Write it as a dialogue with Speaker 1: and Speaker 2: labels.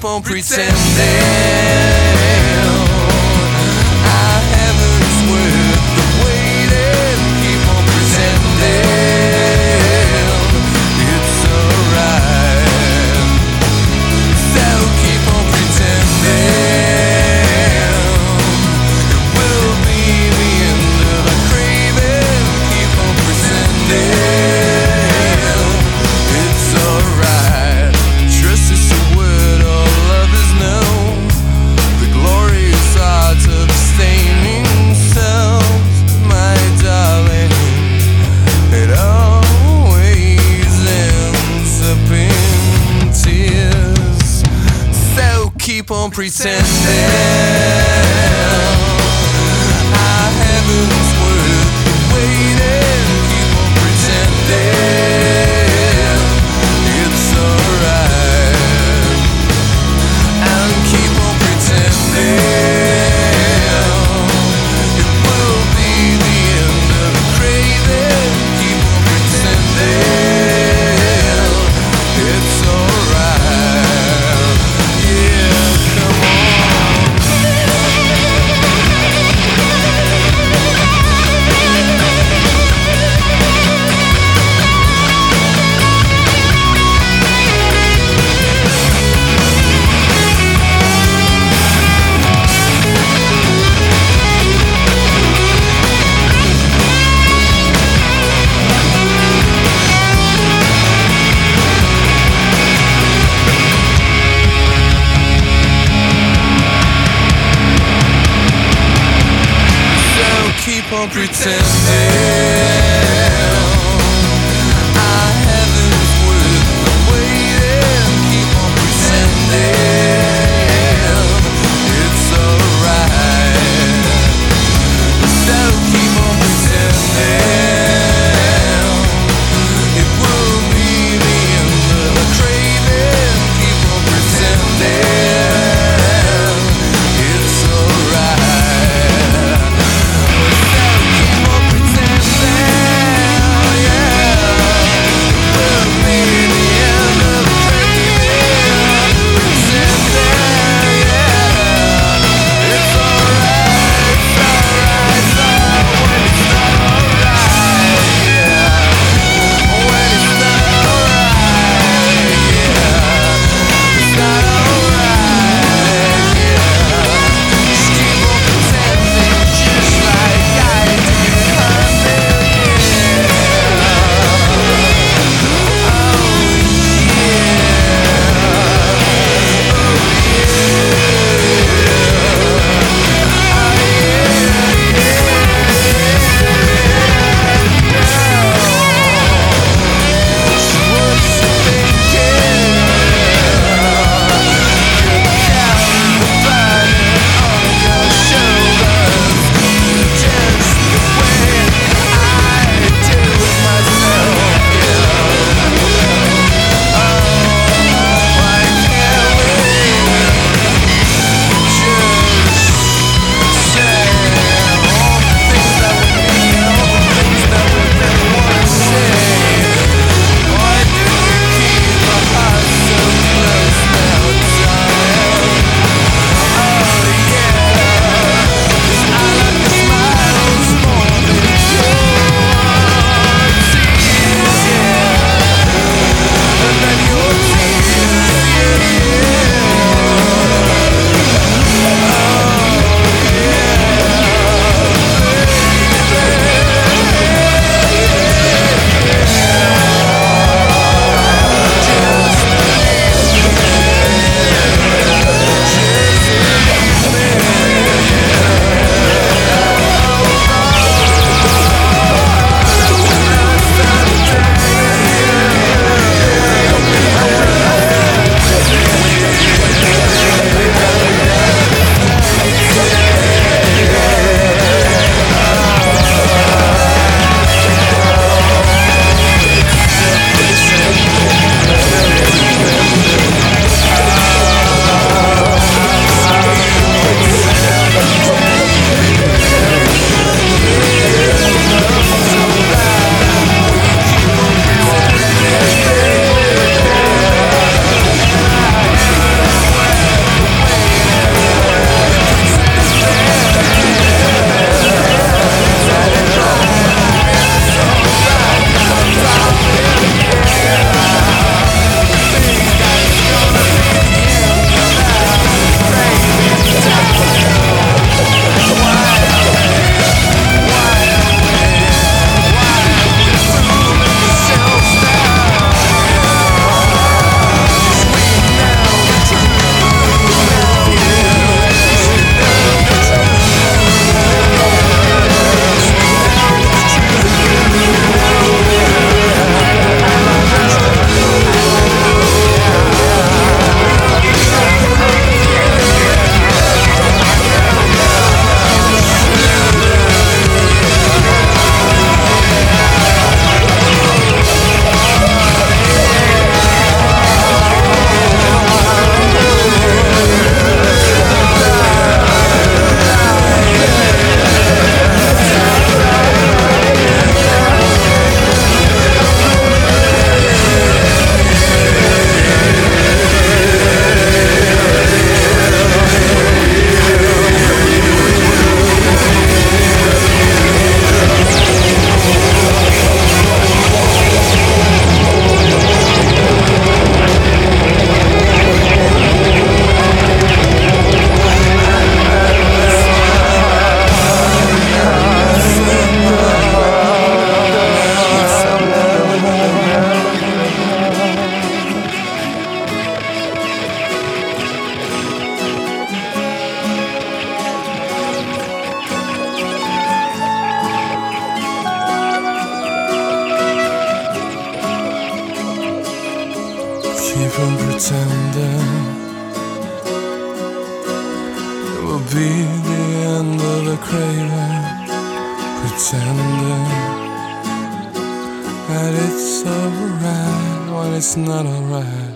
Speaker 1: keep on pretending. Keep on pretending. Pretending. Keep pretending it will be the end of the craving. Pretending that it's alright when it's not alright.